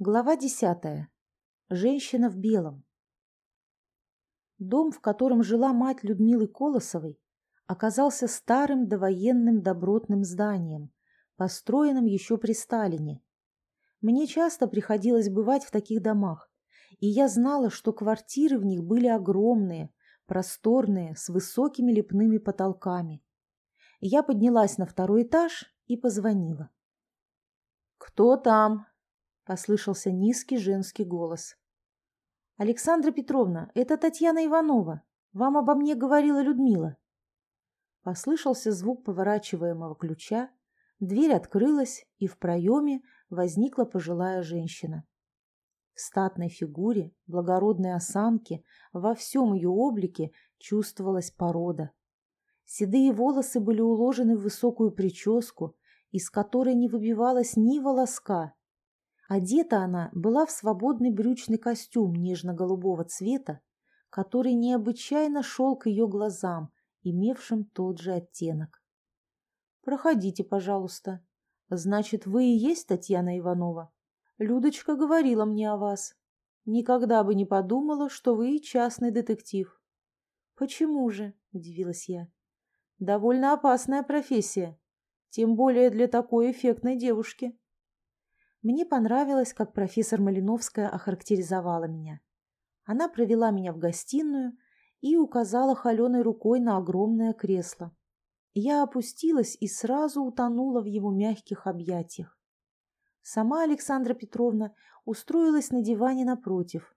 Глава десятая. Женщина в белом. Дом, в котором жила мать Людмилы Колосовой, оказался старым довоенным добротным зданием, построенным еще при Сталине. Мне часто приходилось бывать в таких домах, и я знала, что квартиры в них были огромные, просторные, с высокими лепными потолками. Я поднялась на второй этаж и позвонила. «Кто там?» Послышался низкий женский голос. «Александра Петровна, это Татьяна Иванова. Вам обо мне говорила Людмила». Послышался звук поворачиваемого ключа, дверь открылась, и в проеме возникла пожилая женщина. В статной фигуре, благородной осанке, во всем ее облике чувствовалась порода. Седые волосы были уложены в высокую прическу, из которой не выбивалась ни волоска, Одета она была в свободный брючный костюм нежно-голубого цвета, который необычайно шел к ее глазам, имевшим тот же оттенок. «Проходите, пожалуйста. Значит, вы и есть Татьяна Иванова? Людочка говорила мне о вас. Никогда бы не подумала, что вы частный детектив». «Почему же?» – удивилась я. «Довольно опасная профессия, тем более для такой эффектной девушки». Мне понравилось, как профессор Малиновская охарактеризовала меня. Она провела меня в гостиную и указала холеной рукой на огромное кресло. Я опустилась и сразу утонула в его мягких объятиях. Сама Александра Петровна устроилась на диване напротив.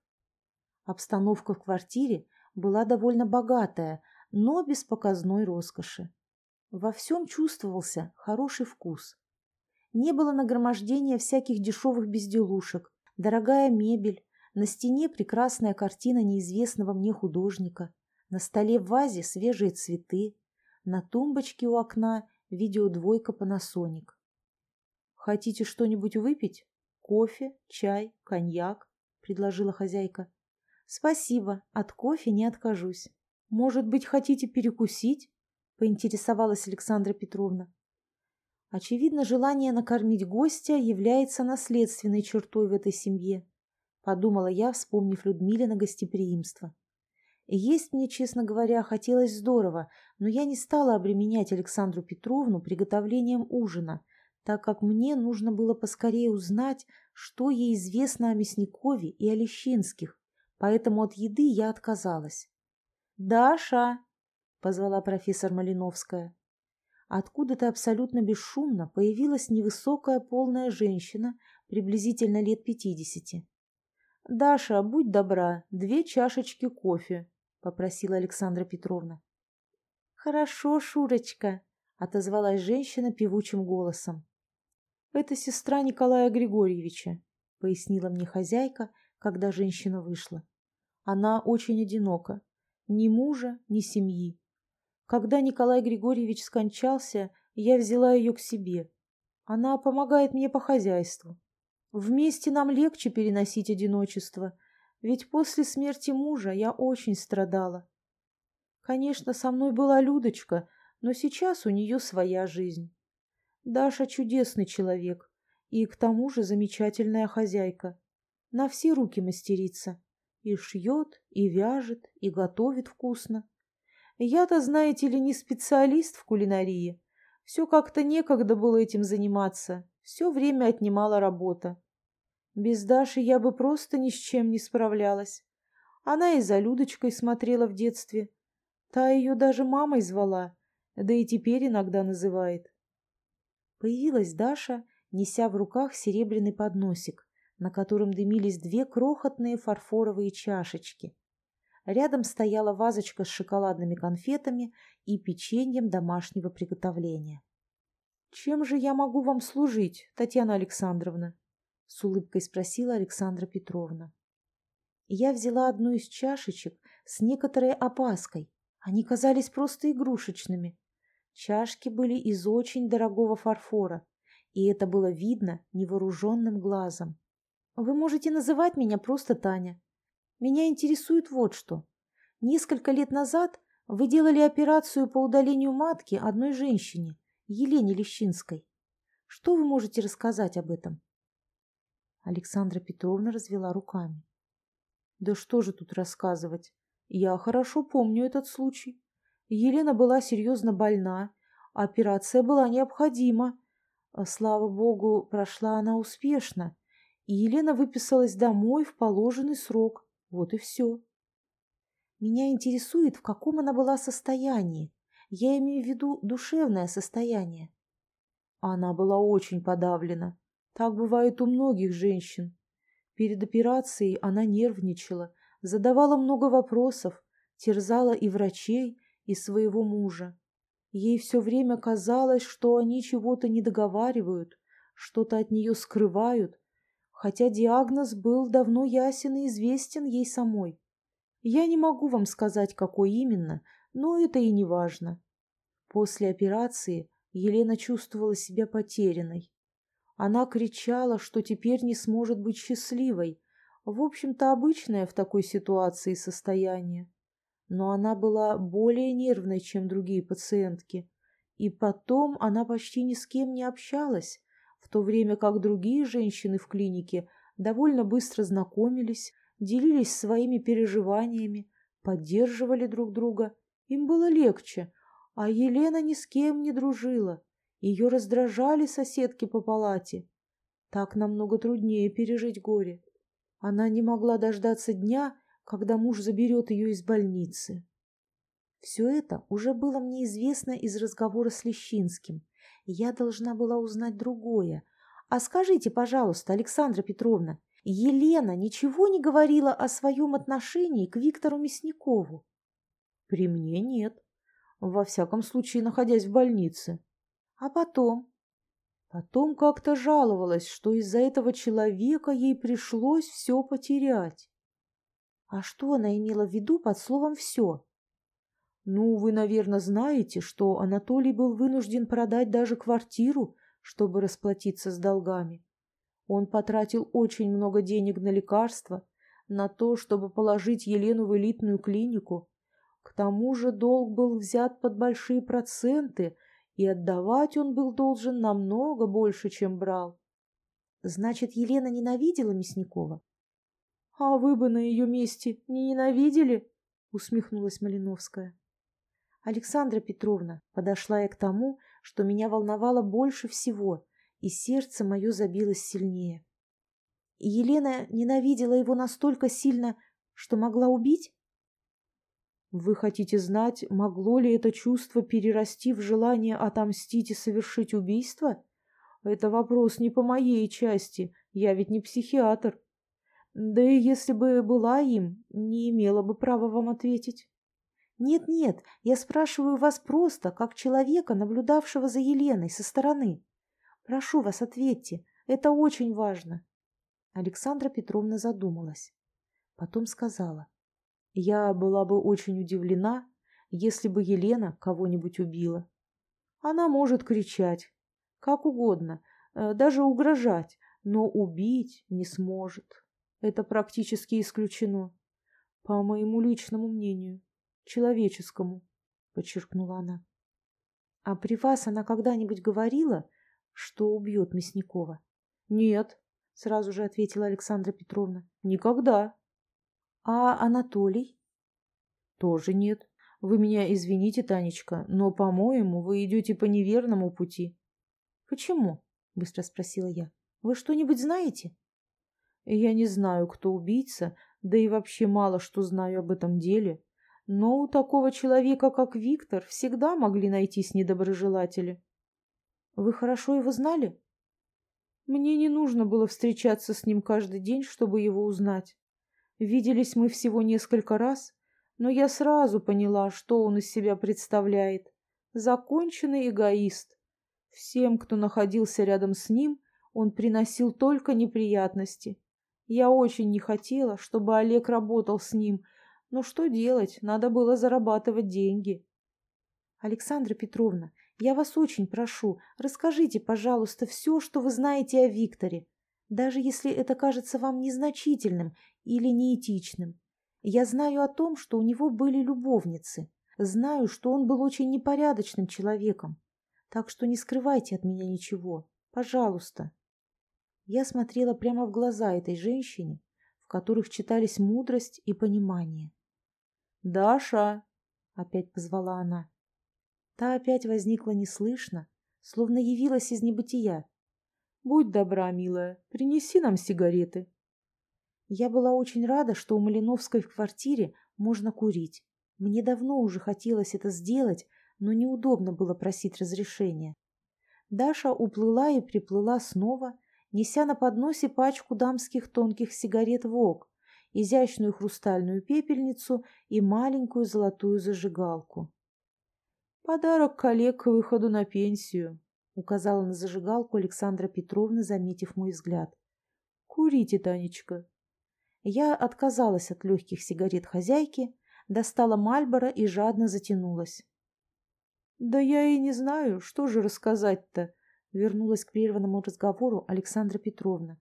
Обстановка в квартире была довольно богатая, но без показной роскоши. Во всем чувствовался хороший вкус. Не было нагромождения всяких дешевых безделушек, дорогая мебель, на стене прекрасная картина неизвестного мне художника, на столе в вазе свежие цветы, на тумбочке у окна видеодвойка Panasonic. «Хотите что-нибудь выпить? Кофе, чай, коньяк?» – предложила хозяйка. «Спасибо, от кофе не откажусь. Может быть, хотите перекусить?» – поинтересовалась Александра Петровна. Очевидно, желание накормить гостя является наследственной чертой в этой семье, подумала я, вспомнив Людмилина гостеприимство. И есть мне, честно говоря, хотелось здорово, но я не стала обременять Александру Петровну приготовлением ужина, так как мне нужно было поскорее узнать, что ей известно о Мясникове и о Лещинских, поэтому от еды я отказалась. «Даша!» — позвала профессор Малиновская. Откуда-то абсолютно бесшумно появилась невысокая полная женщина, приблизительно лет пятидесяти. «Даша, будь добра, две чашечки кофе», — попросила Александра Петровна. «Хорошо, Шурочка», — отозвалась женщина певучим голосом. «Это сестра Николая Григорьевича», — пояснила мне хозяйка, когда женщина вышла. «Она очень одинока. Ни мужа, ни семьи. Когда Николай Григорьевич скончался, я взяла ее к себе. Она помогает мне по хозяйству. Вместе нам легче переносить одиночество, ведь после смерти мужа я очень страдала. Конечно, со мной была Людочка, но сейчас у нее своя жизнь. Даша чудесный человек и к тому же замечательная хозяйка. На все руки мастерица. И шьет, и вяжет, и готовит вкусно. Я-то, знаете ли, не специалист в кулинарии. Все как-то некогда было этим заниматься. Все время отнимала работа. Без Даши я бы просто ни с чем не справлялась. Она и за Людочкой смотрела в детстве. Та ее даже мамой звала, да и теперь иногда называет. Появилась Даша, неся в руках серебряный подносик, на котором дымились две крохотные фарфоровые чашечки. Рядом стояла вазочка с шоколадными конфетами и печеньем домашнего приготовления. «Чем же я могу вам служить, Татьяна Александровна?» — с улыбкой спросила Александра Петровна. Я взяла одну из чашечек с некоторой опаской. Они казались просто игрушечными. Чашки были из очень дорогого фарфора, и это было видно невооруженным глазом. «Вы можете называть меня просто Таня», меня интересует вот что. Несколько лет назад вы делали операцию по удалению матки одной женщине, Елене Лещинской. Что вы можете рассказать об этом? Александра Петровна развела руками. Да что же тут рассказывать? Я хорошо помню этот случай. Елена была серьезно больна, операция была необходима. Слава богу, прошла она успешно, и Елена выписалась домой в положенный срок. Вот и все. Меня интересует, в каком она была состоянии. Я имею в виду душевное состояние. Она была очень подавлена. Так бывает у многих женщин. Перед операцией она нервничала, задавала много вопросов, терзала и врачей, и своего мужа. Ей все время казалось, что они чего-то не договаривают, что-то от нее скрывают, хотя диагноз был давно ясен и известен ей самой. Я не могу вам сказать, какой именно, но это и не важно. После операции Елена чувствовала себя потерянной. Она кричала, что теперь не сможет быть счастливой. В общем-то, обычное в такой ситуации состояние. Но она была более нервной, чем другие пациентки. И потом она почти ни с кем не общалась, в то время как другие женщины в клинике довольно быстро знакомились, делились своими переживаниями, поддерживали друг друга. Им было легче, а Елена ни с кем не дружила. Ее раздражали соседки по палате. Так намного труднее пережить горе. Она не могла дождаться дня, когда муж заберет ее из больницы. Все это уже было мне известно из разговора с Лещинским. Я должна была узнать другое. А скажите, пожалуйста, Александра Петровна, Елена ничего не говорила о своем отношении к Виктору Мясникову? При мне нет. Во всяком случае, находясь в больнице. А потом? Потом как-то жаловалась, что из-за этого человека ей пришлось все потерять. А что она имела в виду под словом «все»? Ну, вы, наверное, знаете, что Анатолий был вынужден продать даже квартиру, чтобы расплатиться с долгами. Он потратил очень много денег на лекарства, на то, чтобы положить Елену в элитную клинику. К тому же долг был взят под большие проценты – и отдавать он был должен намного больше, чем брал. Значит, Елена ненавидела Мясникова? — А вы бы на ее месте не ненавидели? — усмехнулась Малиновская. Александра Петровна подошла я к тому, что меня волновало больше всего, и сердце мое забилось сильнее. Елена ненавидела его настолько сильно, что могла убить? Вы хотите знать, могло ли это чувство перерасти в желание отомстить и совершить убийство? Это вопрос не по моей части, я ведь не психиатр. Да и если бы была им, не имела бы права вам ответить. Нет-нет, я спрашиваю вас просто, как человека, наблюдавшего за Еленой со стороны. Прошу вас, ответьте, это очень важно. Александра Петровна задумалась. Потом сказала. Я была бы очень удивлена, если бы Елена кого-нибудь убила. Она может кричать, как угодно, э, даже угрожать, но убить не сможет. Это практически исключено. По моему личному мнению, человеческому, подчеркнула она. А при вас она когда-нибудь говорила, что убьет Мясникова? Нет, сразу же ответила Александра Петровна. Никогда. А Анатолий? Тоже нет. Вы меня извините, Танечка, но, по-моему, вы идете по неверному пути. Почему? Быстро спросила я. Вы что-нибудь знаете? Я не знаю, кто убийца, да и вообще мало что знаю об этом деле. Но у такого человека, как Виктор, всегда могли найтись недоброжелатели. Вы хорошо его знали? Мне не нужно было встречаться с ним каждый день, чтобы его узнать. Виделись мы всего несколько раз, но я сразу поняла, что он из себя представляет. Законченный эгоист. Всем, кто находился рядом с ним, он приносил только неприятности. Я очень не хотела, чтобы Олег работал с ним, но что делать, надо было зарабатывать деньги. Александра Петровна, я вас очень прошу, расскажите, пожалуйста, все, что вы знаете о Викторе даже если это кажется вам незначительным или неэтичным. Я знаю о том, что у него были любовницы, знаю, что он был очень непорядочным человеком, так что не скрывайте от меня ничего, пожалуйста. Я смотрела прямо в глаза этой женщине, в которых читались мудрость и понимание. «Даша!» — опять позвала она. Та опять возникла неслышно, словно явилась из небытия. «Будь добра, милая, принеси нам сигареты». Я была очень рада, что у Малиновской в квартире можно курить. Мне давно уже хотелось это сделать, но неудобно было просить разрешения. Даша уплыла и приплыла снова, неся на подносе пачку дамских тонких сигарет «Вог», изящную хрустальную пепельницу и маленькую золотую зажигалку. «Подарок коллег к выходу на пенсию», — указала на зажигалку Александра Петровна, заметив мой взгляд. «Курите, Танечка». Я отказалась от легких сигарет хозяйки, достала Мальборо и жадно затянулась. «Да я и не знаю, что же рассказать-то», — вернулась к прерванному разговору Александра Петровна.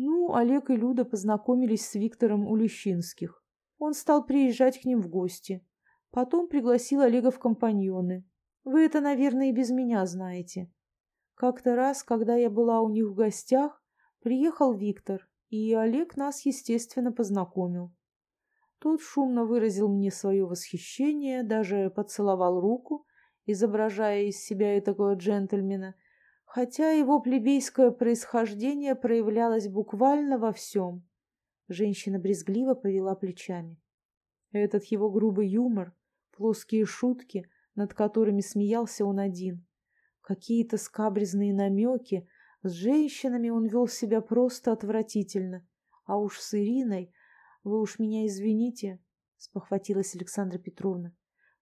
Ну, Олег и Люда познакомились с Виктором Улещинских. Он стал приезжать к ним в гости. Потом пригласил Олега в компаньоны. Вы это, наверное, и без меня знаете. Как-то раз, когда я была у них в гостях, приехал Виктор, и Олег нас, естественно, познакомил. Тот шумно выразил мне свое восхищение, даже поцеловал руку, изображая из себя этакого джентльмена – хотя его плебейское происхождение проявлялось буквально во всем. Женщина брезгливо повела плечами. Этот его грубый юмор, плоские шутки, над которыми смеялся он один, какие-то скабрезные намеки, с женщинами он вел себя просто отвратительно. А уж с Ириной... Вы уж меня извините, — спохватилась Александра Петровна.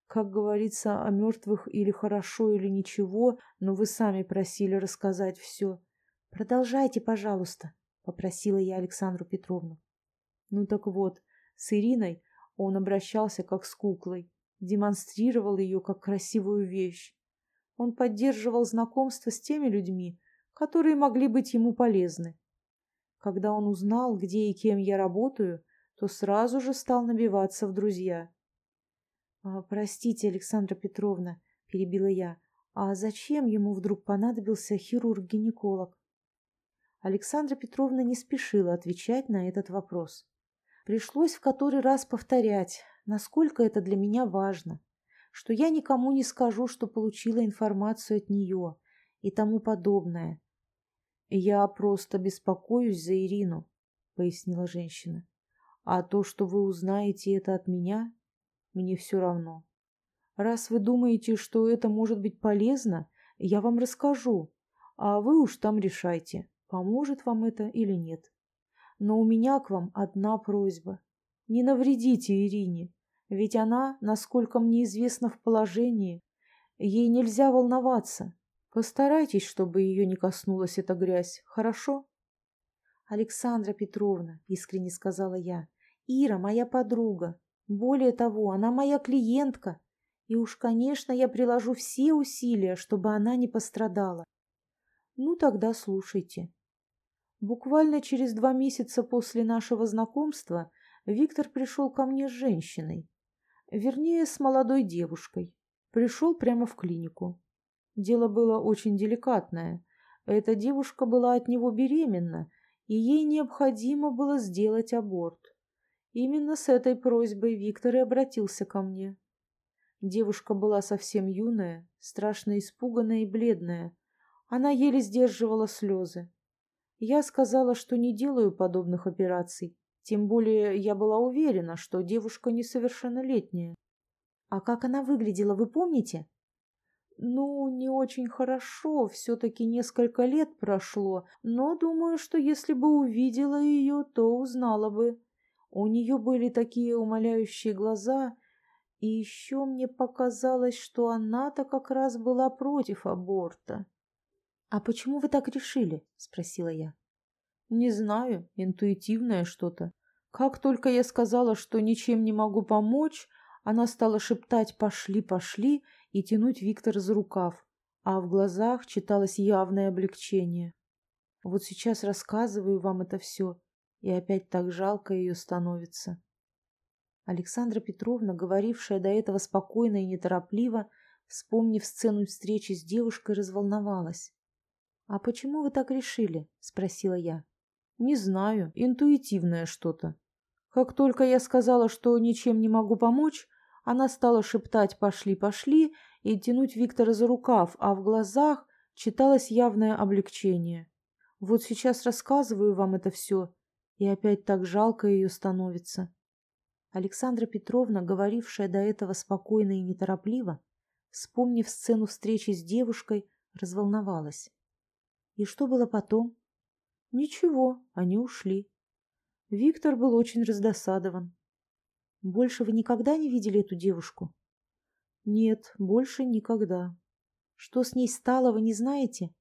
Как говорится, о мертвых или хорошо, или ничего, но вы сами просили рассказать все. Продолжайте, пожалуйста, попросила я Александру Петровну. Ну так вот, с Ириной он обращался как с куклой, демонстрировал ее как красивую вещь. Он поддерживал знакомство с теми людьми, которые могли быть ему полезны. Когда он узнал, где и кем я работаю, то сразу же стал набиваться в друзья. «А, «Простите, Александра Петровна», — перебила я, «а зачем ему вдруг понадобился хирург-гинеколог?» Александра Петровна не спешила отвечать на этот вопрос. Пришлось в который раз повторять, насколько это для меня важно, что я никому не скажу, что получила информацию от нее и тому подобное. «Я просто беспокоюсь за Ирину», — пояснила женщина. «А то, что вы узнаете это от меня, мне все равно. Раз вы думаете, что это может быть полезно, я вам расскажу, а вы уж там решайте, поможет вам это или нет. Но у меня к вам одна просьба. Не навредите Ирине, ведь она, насколько мне известно, в положении. Ей нельзя волноваться. Постарайтесь, чтобы ее не коснулась эта грязь, хорошо? Александра Петровна, искренне сказала я, Ира моя подруга. Более того, она моя клиентка, и уж, конечно, я приложу все усилия, чтобы она не пострадала. Ну, тогда слушайте. Буквально через два месяца после нашего знакомства Виктор пришел ко мне с женщиной. Вернее, с молодой девушкой. Пришел прямо в клинику. Дело было очень деликатное. Эта девушка была от него беременна, и ей необходимо было сделать аборт. Именно с этой просьбой Виктор и обратился ко мне. Девушка была совсем юная, страшно испуганная и бледная. Она еле сдерживала слезы. Я сказала, что не делаю подобных операций, тем более я была уверена, что девушка несовершеннолетняя. А как она выглядела, вы помните? Ну, не очень хорошо, все-таки несколько лет прошло, но думаю, что если бы увидела ее, то узнала бы. У нее были такие умоляющие глаза, и еще мне показалось, что она-то как раз была против аборта. — А почему вы так решили? — спросила я. — Не знаю, интуитивное что-то. Как только я сказала, что ничем не могу помочь, она стала шептать «пошли, пошли» и тянуть Виктора за рукав, а в глазах читалось явное облегчение. Вот сейчас рассказываю вам это все, и опять так жалко ее становится. Александра Петровна, говорившая до этого спокойно и неторопливо, вспомнив сцену встречи с девушкой, разволновалась. «А почему вы так решили?» – спросила я. «Не знаю, интуитивное что-то. Как только я сказала, что ничем не могу помочь, она стала шептать «пошли, пошли» и тянуть Виктора за рукав, а в глазах читалось явное облегчение. Вот сейчас рассказываю вам это все, и опять так жалко ее становится. Александра Петровна, говорившая до этого спокойно и неторопливо, вспомнив сцену встречи с девушкой, разволновалась. И что было потом? Ничего, они ушли. Виктор был очень раздосадован. Больше вы никогда не видели эту девушку? Нет, больше никогда. Что с ней стало, вы не знаете?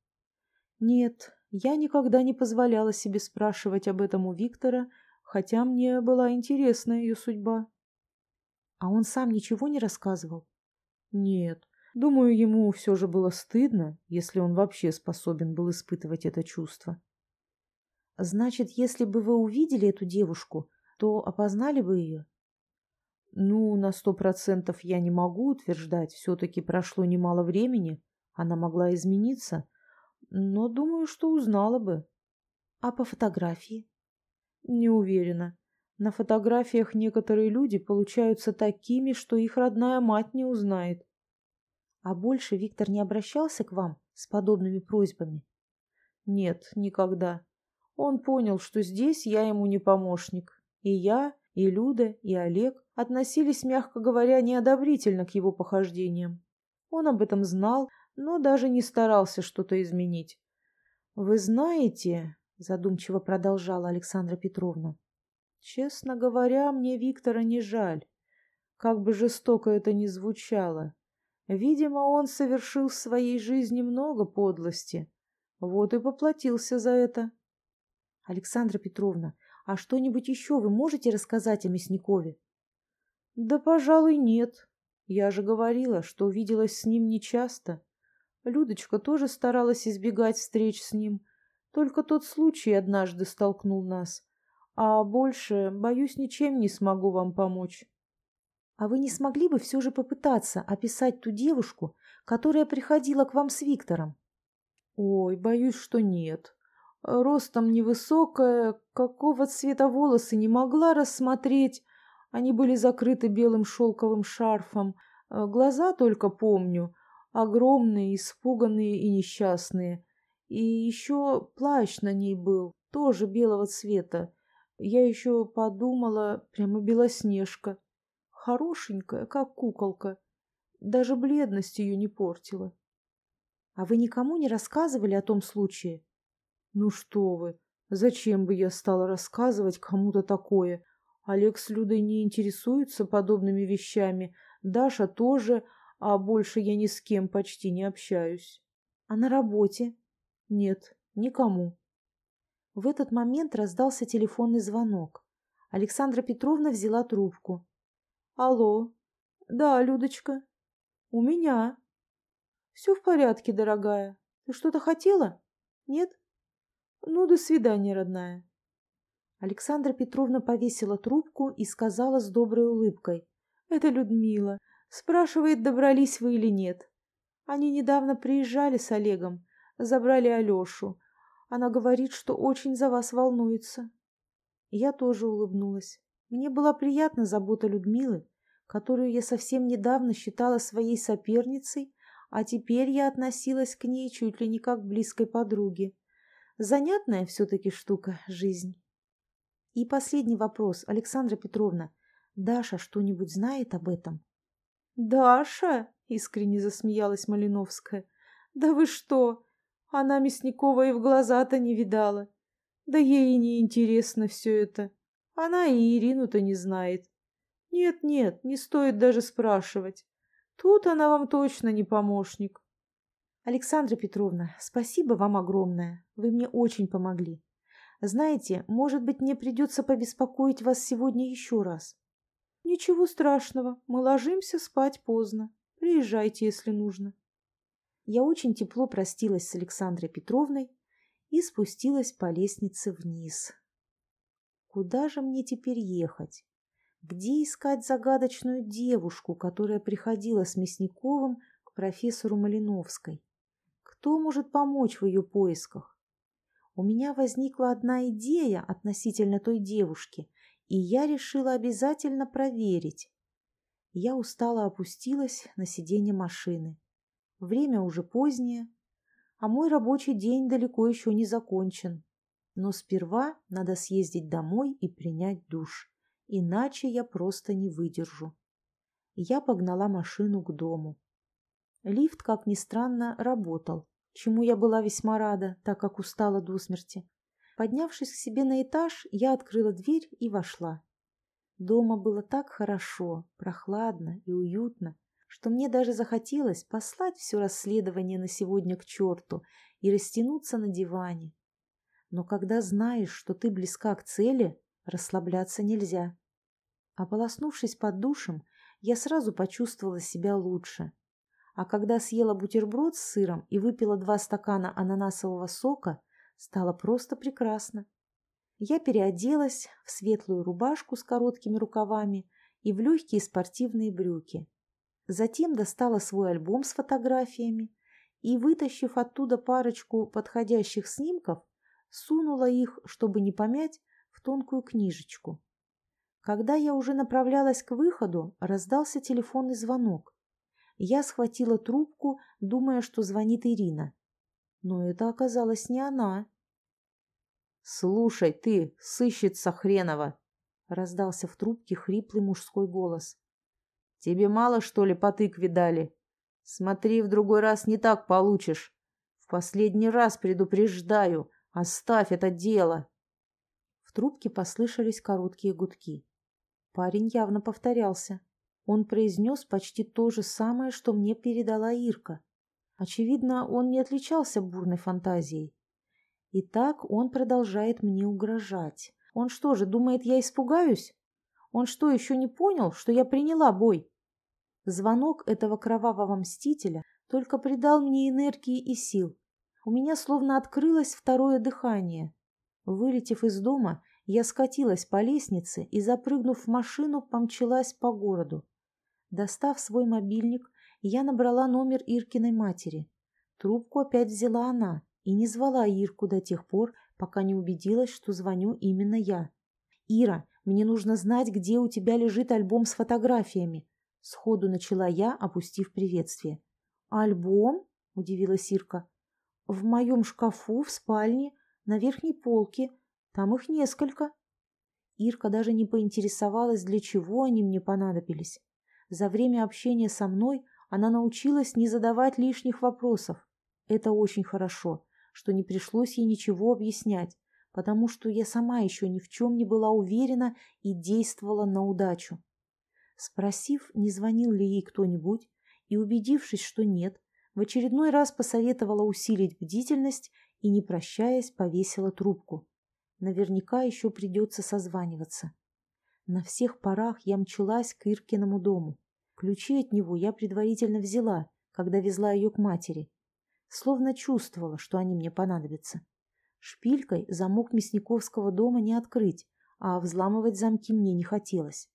Нет, я никогда не позволяла себе спрашивать об этом у Виктора, хотя мне была интересна ее судьба. А он сам ничего не рассказывал? Нет, думаю, ему все же было стыдно, если он вообще способен был испытывать это чувство. Значит, если бы вы увидели эту девушку, то опознали бы ее? Ну, на сто процентов я не могу утверждать. Все-таки прошло немало времени. Она могла измениться. Но думаю, что узнала бы. А по фотографии? Не уверена. На фотографиях некоторые люди получаются такими, что их родная мать не узнает. А больше Виктор не обращался к вам с подобными просьбами? Нет, никогда. Он понял, что здесь я ему не помощник. И я, и Люда, и Олег относились, мягко говоря, неодобрительно к его похождениям. Он об этом знал, но даже не старался что-то изменить. «Вы знаете», — задумчиво продолжала Александра Петровна, «честно говоря, мне Виктора не жаль. Как бы жестоко это ни звучало. Видимо, он совершил в своей жизни много подлости. Вот и поплатился за это. Александра Петровна, а что-нибудь еще вы можете рассказать о Мясникове? Да, пожалуй, нет. Я же говорила, что виделась с ним нечасто. Людочка тоже старалась избегать встреч с ним. Только тот случай однажды столкнул нас. А больше, боюсь, ничем не смогу вам помочь. А вы не смогли бы все же попытаться описать ту девушку, которая приходила к вам с Виктором? Ой, боюсь, что нет. Ростом невысокая, какого цвета волосы не могла рассмотреть. Они были закрыты белым шелковым шарфом. Э, глаза только помню. Огромные, испуганные и несчастные. И еще плащ на ней был, тоже белого цвета. Я еще подумала, прямо белоснежка. Хорошенькая, как куколка. Даже бледность ее не портила. А вы никому не рассказывали о том случае? Ну что вы, зачем бы я стала рассказывать кому-то такое? Олег с Людой не интересуется подобными вещами, Даша тоже, а больше я ни с кем почти не общаюсь. А на работе? Нет, никому. В этот момент раздался телефонный звонок. Александра Петровна взяла трубку. Алло. Да, Людочка. У меня. Все в порядке, дорогая. Ты что-то хотела? Нет? Ну, до свидания, родная. Александра Петровна повесила трубку и сказала с доброй улыбкой. Это Людмила. Спрашивает, добрались вы или нет. Они недавно приезжали с Олегом, забрали Алешу. Она говорит, что очень за вас волнуется. Я тоже улыбнулась. Мне была приятна забота Людмилы, которую я совсем недавно считала своей соперницей, а теперь я относилась к ней чуть ли не как к близкой подруге. Занятная все-таки штука жизнь. И последний вопрос, Александра Петровна. Даша что-нибудь знает об этом? Даша? Искренне засмеялась Малиновская. Да вы что? Она Мясникова и в глаза-то не видала. Да ей и не интересно все это. Она и Ирину-то не знает. Нет-нет, не стоит даже спрашивать. Тут она вам точно не помощник. Александра Петровна, спасибо вам огромное. Вы мне очень помогли. Знаете, может быть, мне придется побеспокоить вас сегодня еще раз. Ничего страшного, мы ложимся спать поздно. Приезжайте, если нужно. Я очень тепло простилась с Александрой Петровной и спустилась по лестнице вниз. Куда же мне теперь ехать? Где искать загадочную девушку, которая приходила с Мясниковым к профессору Малиновской? Кто может помочь в ее поисках? У меня возникла одна идея относительно той девушки, и я решила обязательно проверить. Я устало опустилась на сиденье машины. Время уже позднее, а мой рабочий день далеко еще не закончен. Но сперва надо съездить домой и принять душ, иначе я просто не выдержу. Я погнала машину к дому. Лифт, как ни странно, работал, чему я была весьма рада, так как устала до смерти. Поднявшись к себе на этаж, я открыла дверь и вошла. Дома было так хорошо, прохладно и уютно, что мне даже захотелось послать все расследование на сегодня к черту и растянуться на диване. Но когда знаешь, что ты близка к цели, расслабляться нельзя. Ополоснувшись под душем, я сразу почувствовала себя лучше. А когда съела бутерброд с сыром и выпила два стакана ананасового сока, стало просто прекрасно. Я переоделась в светлую рубашку с короткими рукавами и в легкие спортивные брюки. Затем достала свой альбом с фотографиями и, вытащив оттуда парочку подходящих снимков, сунула их, чтобы не помять, в тонкую книжечку. Когда я уже направлялась к выходу, раздался телефонный звонок. Я схватила трубку, думая, что звонит Ирина. Но это оказалось не она. «Слушай, ты, сыщица хренова!» — раздался в трубке хриплый мужской голос. Тебе мало, что ли, по тыкве дали? Смотри, в другой раз не так получишь. В последний раз предупреждаю, оставь это дело. В трубке послышались короткие гудки. Парень явно повторялся. Он произнес почти то же самое, что мне передала Ирка. Очевидно, он не отличался бурной фантазией. И так он продолжает мне угрожать. Он что же, думает, я испугаюсь? Он что, еще не понял, что я приняла бой? Звонок этого кровавого мстителя только придал мне энергии и сил. У меня словно открылось второе дыхание. Вылетев из дома, я скатилась по лестнице и, запрыгнув в машину, помчалась по городу. Достав свой мобильник, я набрала номер Иркиной матери. Трубку опять взяла она и не звала Ирку до тех пор, пока не убедилась, что звоню именно я. «Ира, мне нужно знать, где у тебя лежит альбом с фотографиями. Сходу начала я, опустив приветствие. «Альбом?» – удивилась Ирка. «В моем шкафу, в спальне, на верхней полке. Там их несколько». Ирка даже не поинтересовалась, для чего они мне понадобились. За время общения со мной она научилась не задавать лишних вопросов. Это очень хорошо, что не пришлось ей ничего объяснять, потому что я сама еще ни в чем не была уверена и действовала на удачу. Спросив, не звонил ли ей кто-нибудь, и убедившись, что нет, в очередной раз посоветовала усилить бдительность и, не прощаясь, повесила трубку. Наверняка еще придется созваниваться. На всех парах я мчалась к Иркиному дому. Ключи от него я предварительно взяла, когда везла ее к матери. Словно чувствовала, что они мне понадобятся. Шпилькой замок Мясниковского дома не открыть, а взламывать замки мне не хотелось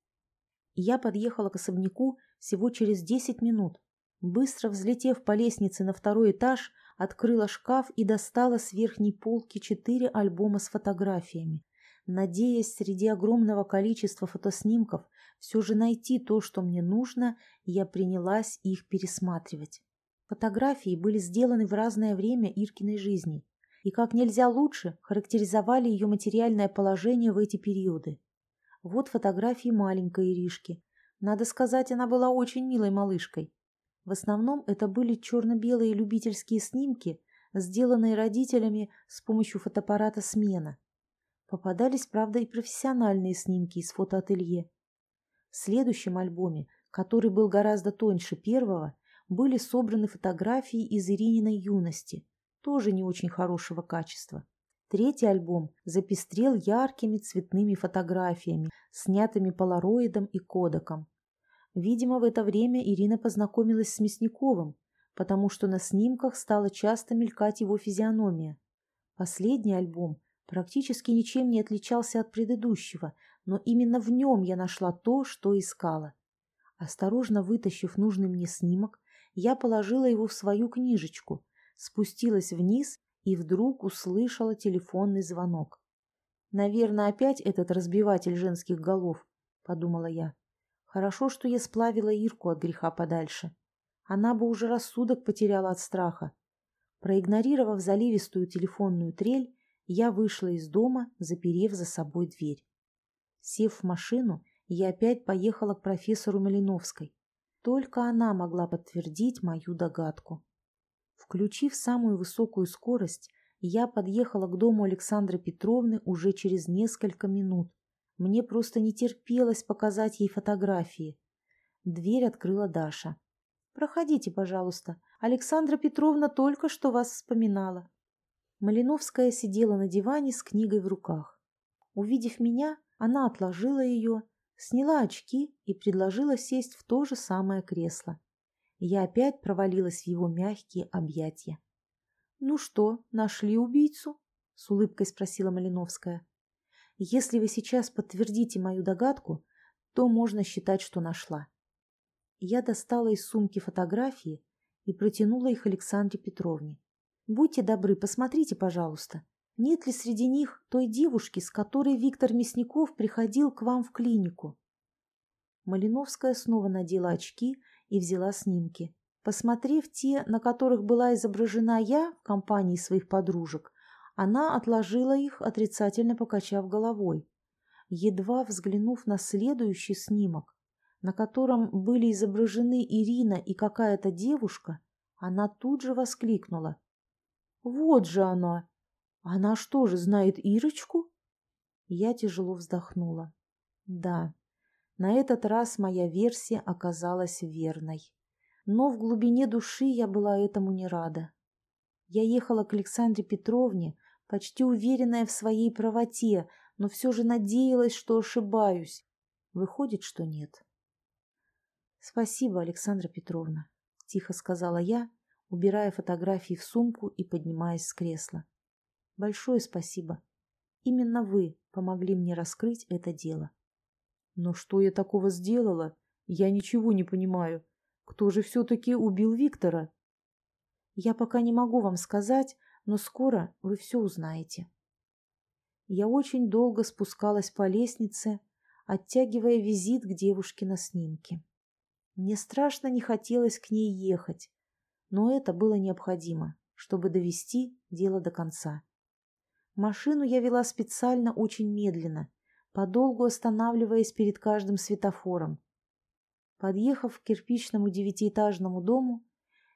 я подъехала к особняку всего через десять минут. Быстро взлетев по лестнице на второй этаж, открыла шкаф и достала с верхней полки четыре альбома с фотографиями, надеясь среди огромного количества фотоснимков все же найти то, что мне нужно, я принялась их пересматривать. Фотографии были сделаны в разное время Иркиной жизни и как нельзя лучше характеризовали ее материальное положение в эти периоды. Вот фотографии маленькой Иришки. Надо сказать, она была очень милой малышкой. В основном это были черно-белые любительские снимки, сделанные родителями с помощью фотоаппарата «Смена». Попадались, правда, и профессиональные снимки из фотоателье. В следующем альбоме, который был гораздо тоньше первого, были собраны фотографии из Ирининой юности, тоже не очень хорошего качества. Третий альбом запестрел яркими цветными фотографиями, снятыми полароидом и кодеком. Видимо, в это время Ирина познакомилась с Мясниковым, потому что на снимках стала часто мелькать его физиономия. Последний альбом практически ничем не отличался от предыдущего, но именно в нем я нашла то, что искала. Осторожно вытащив нужный мне снимок, я положила его в свою книжечку, спустилась вниз и вдруг услышала телефонный звонок. «Наверное, опять этот разбиватель женских голов», — подумала я. «Хорошо, что я сплавила Ирку от греха подальше. Она бы уже рассудок потеряла от страха. Проигнорировав заливистую телефонную трель, я вышла из дома, заперев за собой дверь. Сев в машину, я опять поехала к профессору Малиновской. Только она могла подтвердить мою догадку. Включив самую высокую скорость, я подъехала к дому Александры Петровны уже через несколько минут. Мне просто не терпелось показать ей фотографии. Дверь открыла Даша. «Проходите, пожалуйста. Александра Петровна только что вас вспоминала». Малиновская сидела на диване с книгой в руках. Увидев меня, она отложила ее, сняла очки и предложила сесть в то же самое кресло. Я опять провалилась в его мягкие объятия. «Ну что, нашли убийцу?» — с улыбкой спросила Малиновская. «Если вы сейчас подтвердите мою догадку, то можно считать, что нашла». Я достала из сумки фотографии и протянула их Александре Петровне. «Будьте добры, посмотрите, пожалуйста, нет ли среди них той девушки, с которой Виктор Мясников приходил к вам в клинику?» Малиновская снова надела очки и взяла снимки. Посмотрев те, на которых была изображена я в компании своих подружек, она отложила их, отрицательно покачав головой. Едва взглянув на следующий снимок, на котором были изображены Ирина и какая-то девушка, она тут же воскликнула. «Вот же она! Она что же, знает Ирочку?» Я тяжело вздохнула. «Да, на этот раз моя версия оказалась верной. Но в глубине души я была этому не рада. Я ехала к Александре Петровне, почти уверенная в своей правоте, но все же надеялась, что ошибаюсь. Выходит, что нет. «Спасибо, Александра Петровна», — тихо сказала я, убирая фотографии в сумку и поднимаясь с кресла. «Большое спасибо. Именно вы помогли мне раскрыть это дело». Но что я такого сделала? Я ничего не понимаю. Кто же все-таки убил Виктора? Я пока не могу вам сказать, но скоро вы все узнаете. Я очень долго спускалась по лестнице, оттягивая визит к девушке на снимке. Мне страшно не хотелось к ней ехать, но это было необходимо, чтобы довести дело до конца. Машину я вела специально очень медленно, подолгу останавливаясь перед каждым светофором. Подъехав к кирпичному девятиэтажному дому,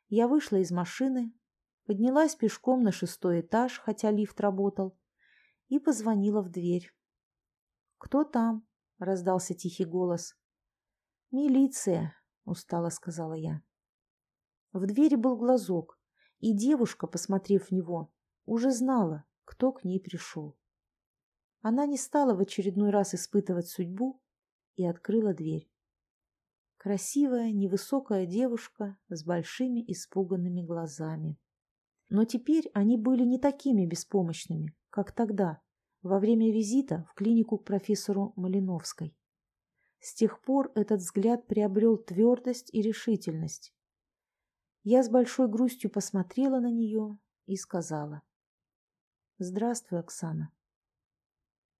я вышла из машины, поднялась пешком на шестой этаж, хотя лифт работал, и позвонила в дверь. «Кто там?» — раздался тихий голос. «Милиция», — устало сказала я. В двери был глазок, и девушка, посмотрев в него, уже знала, кто к ней пришел. Она не стала в очередной раз испытывать судьбу и открыла дверь. Красивая, невысокая девушка с большими испуганными глазами. Но теперь они были не такими беспомощными, как тогда, во время визита в клинику к профессору Малиновской. С тех пор этот взгляд приобрел твердость и решительность. Я с большой грустью посмотрела на нее и сказала. «Здравствуй, Оксана.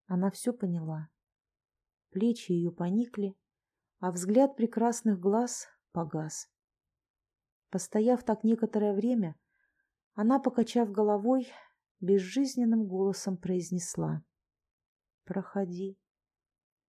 Она все поняла. Плечи ее поникли, а взгляд прекрасных глаз погас. Постояв так некоторое время, она, покачав головой, безжизненным голосом произнесла. «Проходи».